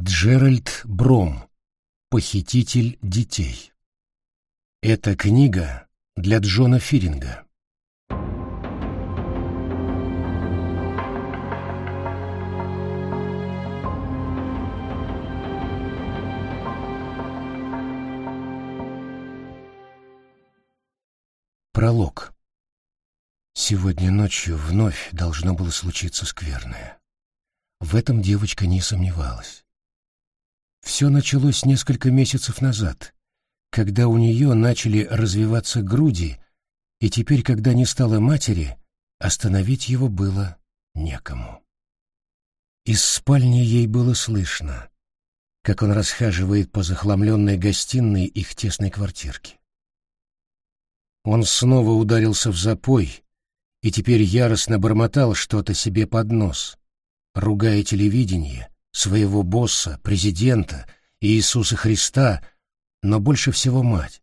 Джеральд Бром. Похититель детей. Эта книга для Джона Фиринга. Пролог. Сегодня ночью вновь должно было случиться скверное. В этом девочка не сомневалась. Все началось несколько месяцев назад, когда у нее начали развиваться груди, и теперь, когда не стало матери, остановить его было некому. Из спальни ей было слышно, как он расхаживает по захламленной гостиной их тесной квартирки. Он снова ударился в запой и теперь яростно бормотал что-то себе под нос, ругая телевидение, своего босса, президента, Иисуса Христа, но больше всего мать.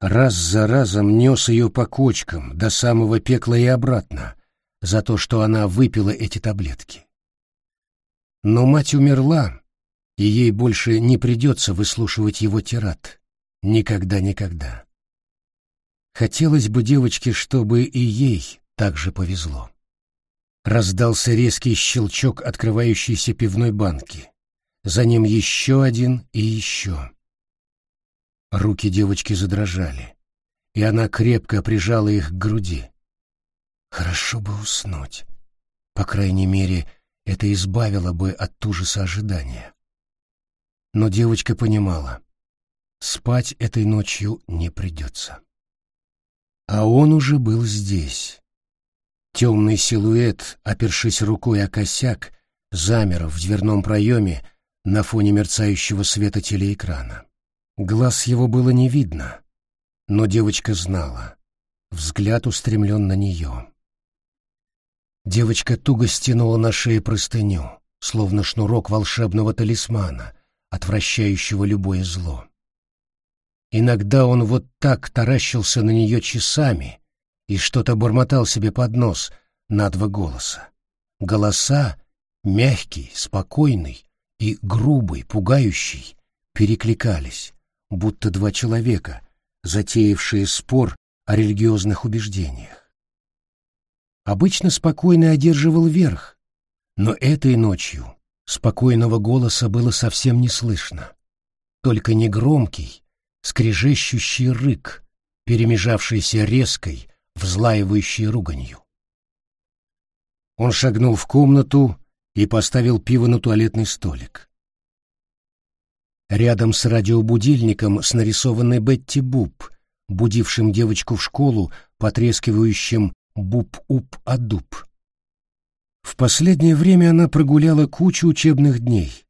Раз за разом нес ее по кочкам до самого пекла и обратно за то, что она выпила эти таблетки. Но мать умерла, и ей больше не придется выслушивать его тират. Никогда-никогда. Хотелось бы девочке, чтобы и ей так же повезло. Раздался резкий щелчок открывающейся пивной банки. За ним еще один и еще. Руки девочки задрожали, и она крепко прижала их к груди. Хорошо бы уснуть. По крайней мере, это избавило бы от ужаса ожидания. Но девочка понимала, спать этой ночью не придется. А он уже был здесь, Темный силуэт, опершись рукой о косяк, замер в дверном проеме на фоне мерцающего света телеэкрана. Глаз его было не видно, но девочка знала. Взгляд устремлен на нее. Девочка туго стянула на шее простыню, словно шнурок волшебного талисмана, отвращающего любое зло. Иногда он вот так таращился на нее часами, и что-то бормотал себе под нос на два голоса. Голоса, мягкий, спокойный и грубый, пугающий, перекликались, будто два человека, затеявшие спор о религиозных убеждениях. Обычно спокойный одерживал верх, но этой ночью спокойного голоса было совсем не слышно, только негромкий, скрежещущий рык, перемежавшийся резкой, взлаивающей руганью. Он шагнул в комнату и поставил пиво на туалетный столик. Рядом с радиобудильником с нарисованной Бетти Буб, будившим девочку в школу, потрескивающим буб-уп-адуб. В последнее время она прогуляла кучу учебных дней,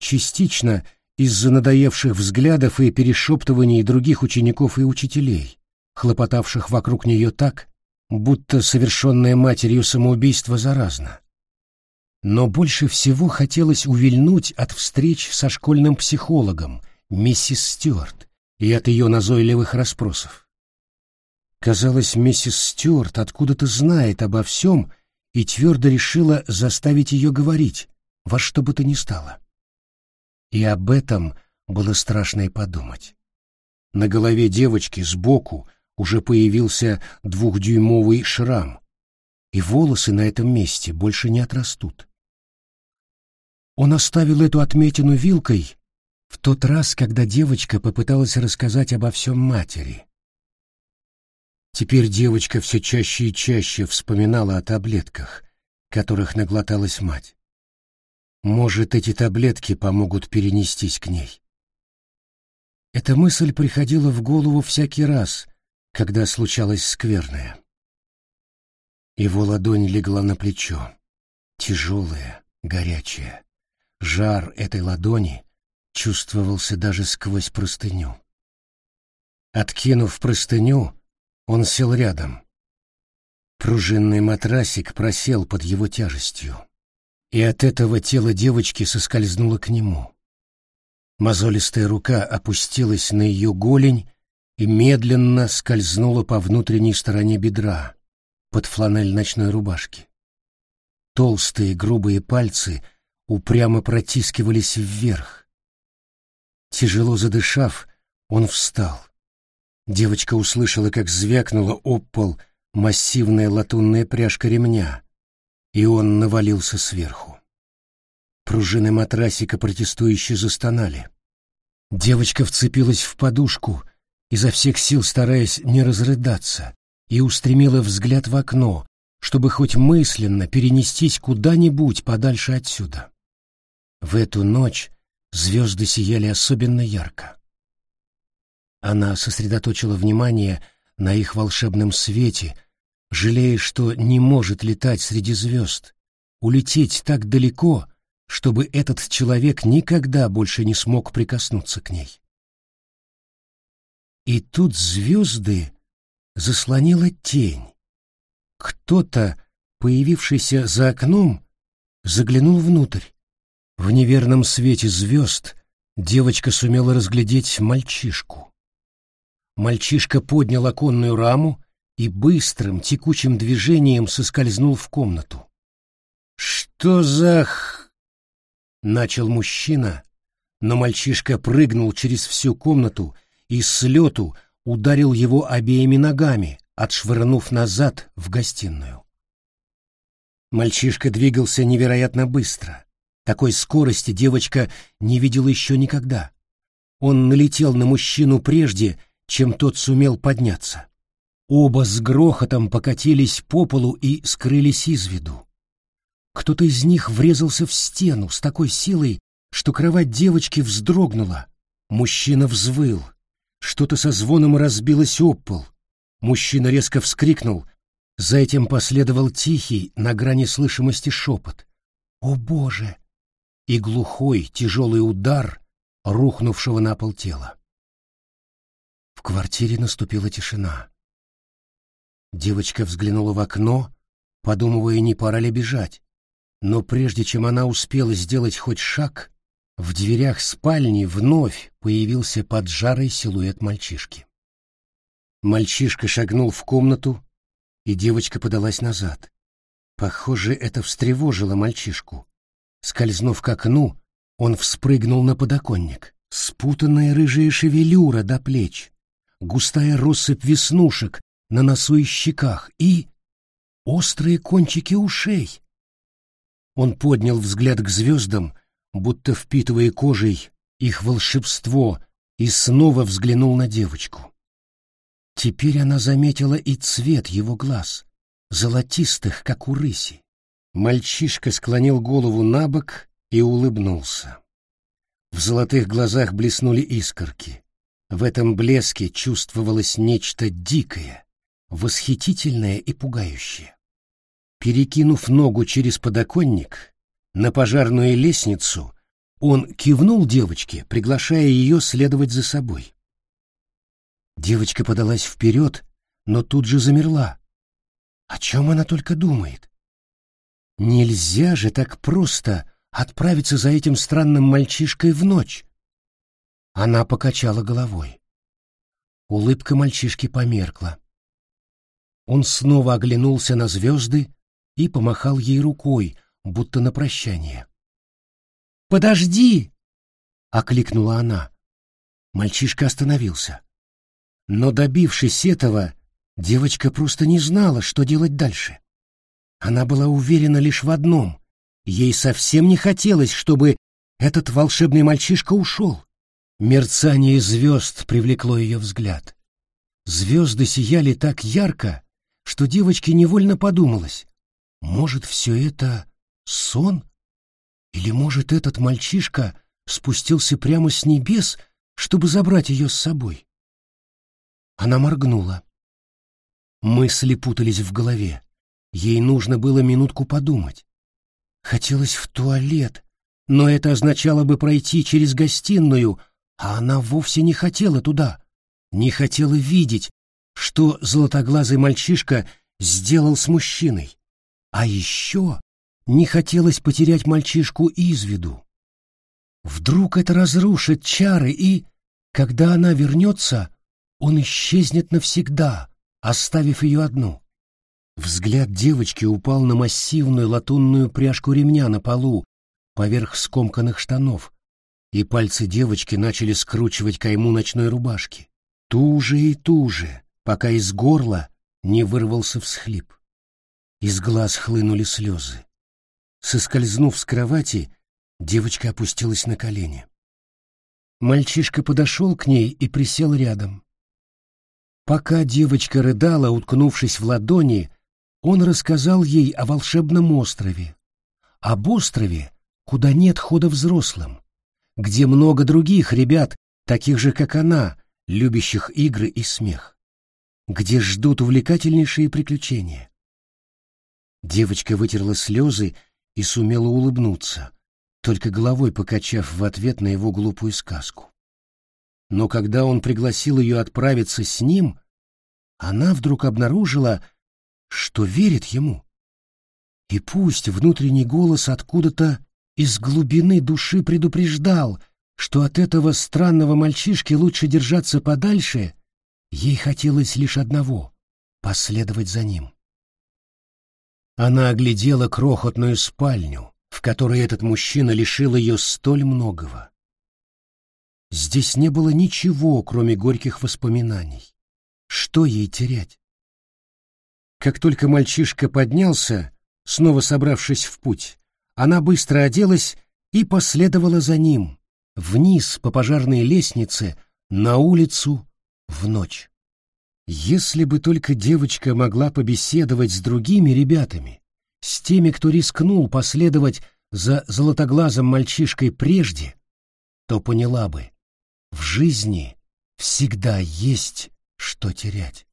частично из-за надоевших взглядов и перешептываний других учеников и учителей, хлопотавших вокруг нее так, будто совершенное матерью самоубийство заразно. Но больше всего хотелось увильнуть от встреч со школьным психологом, миссис Стюарт, и от ее назойливых расспросов. Казалось, миссис Стюарт откуда-то знает обо всем и твердо решила заставить ее говорить, во что бы то ни стало. И об этом было страшно и подумать. На голове девочки сбоку уже появился двухдюймовый шрам, и волосы на этом месте больше не отрастут. Он оставил эту отметину вилкой в тот раз, когда девочка попыталась рассказать обо всем матери. Теперь девочка все чаще и чаще вспоминала о таблетках, которых наглоталась мать. Может, эти таблетки помогут перенестись к ней. Эта мысль приходила в голову всякий раз, когда случалось скверное. Его ладонь легла на плечо, тяжелая, горячая. Жар этой ладони чувствовался даже сквозь простыню. Откинув простыню, он сел рядом. Пружинный матрасик просел под его тяжестью, и от этого тело девочки соскользнуло к нему. Мозолистая рука опустилась на ее голень и медленно скользнула по внутренней стороне бедра, под фланель ночной рубашки. Толстые грубые пальцы упрямо протискивались вверх. Тяжело задышав, он встал. Девочка услышала, как звякнула об пол массивная латунная пряжка ремня, и он навалился сверху. Пружины матрасика протестующе застонали. Девочка вцепилась в подушку, изо всех сил стараясь не разрыдаться, и устремила взгляд в окно, чтобы хоть мысленно перенестись куда-нибудь подальше отсюда. В эту ночь звезды сияли особенно ярко. Она сосредоточила внимание на их волшебном свете, жалея, что не может летать среди звезд, улететь так далеко, чтобы этот человек никогда больше не смог прикоснуться к ней. И тут звезды заслонила тень. Кто-то, появившийся за окном, заглянул внутрь. В неверном свете звезд девочка сумела разглядеть мальчишку. Мальчишка поднял оконную раму и быстрым текучим движением соскользнул в комнату. «Что за х...» — начал мужчина, но мальчишка прыгнул через всю комнату и с лету ударил его обеими ногами, отшвырнув назад в гостиную. Мальчишка двигался невероятно быстро. Такой скорости девочка не видела еще никогда. Он налетел на мужчину прежде, чем тот сумел подняться. Оба с грохотом покатились по полу и скрылись из виду. Кто-то из них врезался в стену с такой силой, что кровать девочки вздрогнула. Мужчина взвыл, что-то со звоном разбилось об пол. Мужчина резко вскрикнул. За этим последовал тихий, на грани слышимости шепот. «О, Боже!» И глухой, тяжелый удар рухнувшего на пол тела. В квартире наступила тишина. Девочка взглянула в окно, подумывая, не пора ли бежать. Но прежде чем она успела сделать хоть шаг, в дверях спальни вновь появился поджарый силуэт мальчишки. Мальчишка шагнул в комнату, и девочка подалась назад. Похоже, это встревожило мальчишку. Скользнув к окну, он вспрыгнул на подоконник. Спутанная рыжая шевелюра до плеч, густая россыпь веснушек на носу и щеках и... острые кончики ушей. Он поднял взгляд к звездам, будто впитывая кожей их волшебство, и снова взглянул на девочку. Теперь она заметила и цвет его глаз, золотистых, как у рыси. Мальчишка склонил голову на бок и улыбнулся. В золотых глазах блеснули искорки. В этом блеске чувствовалось нечто дикое, восхитительное и пугающее. Перекинув ногу через подоконник, на пожарную лестницу, он кивнул девочке, приглашая ее следовать за собой. Девочка подалась вперед, но тут же замерла. О чем она только думает? Нельзя же так просто отправиться за этим странным мальчишкой в ночь. Она покачала головой. Улыбка мальчишки померкла. Он снова оглянулся на звезды и помахал ей рукой, будто на прощание. «Подожди!» — окликнула она. Мальчишка остановился. Но, добившись этого, девочка просто не знала, что делать дальше. Она была уверена лишь в одном — ей совсем не хотелось, чтобы этот волшебный мальчишка ушел. Мерцание звезд привлекло ее взгляд. Звезды сияли так ярко, что девочке невольно подумалось, может, все это Сон? Или, может, этот мальчишка спустился прямо с небес, чтобы забрать ее с собой? Она моргнула. Мысли путались в голове. Ей нужно было минутку подумать. Хотелось в туалет, но это означало бы пройти через гостиную, а она вовсе не хотела туда. Не хотела видеть, что золотоглазый мальчишка сделал с мужчиной. А еще не хотелось потерять мальчишку из виду. Вдруг это разрушит чары, и, когда она вернется, он исчезнет навсегда, оставив ее одну. Взгляд девочки упал на массивную латунную пряжку ремня на полу, поверх скомканных штанов, и пальцы девочки начали скручивать кайму ночной рубашки. Туже и туже, пока из горла не вырвался всхлип. Из глаз хлынули слезы. Соскользнув с кровати, девочка опустилась на колени. Мальчишка подошел к ней и присел рядом. Пока девочка рыдала, уткнувшись в ладони, он рассказал ей о волшебном острове. Об острове, куда нет хода взрослым, где много других ребят, таких же, как она, любящих игры и смех, где ждут увлекательнейшие приключения. Девочка вытерла слезы и сумела улыбнуться, только головой покачав в ответ на его глупую сказку. Но когда он пригласил ее отправиться с ним, она вдруг обнаружила, что верит ему. И пусть внутренний голос откуда-то из глубины души предупреждал, что от этого странного мальчишки лучше держаться подальше, ей хотелось лишь одного — последовать за ним. Она оглядела крохотную спальню, в которой этот мужчина лишил ее столь многого. Здесь не было ничего, кроме горьких воспоминаний. Что ей терять? Как только мальчишка поднялся, снова собравшись в путь, она быстро оделась и последовала за ним, вниз по пожарной лестнице, на улицу, в ночь. Если бы только девочка могла побеседовать с другими ребятами, с теми, кто рискнул последовать за золотоглазым мальчишкой прежде, то поняла бы, в жизни всегда есть что терять.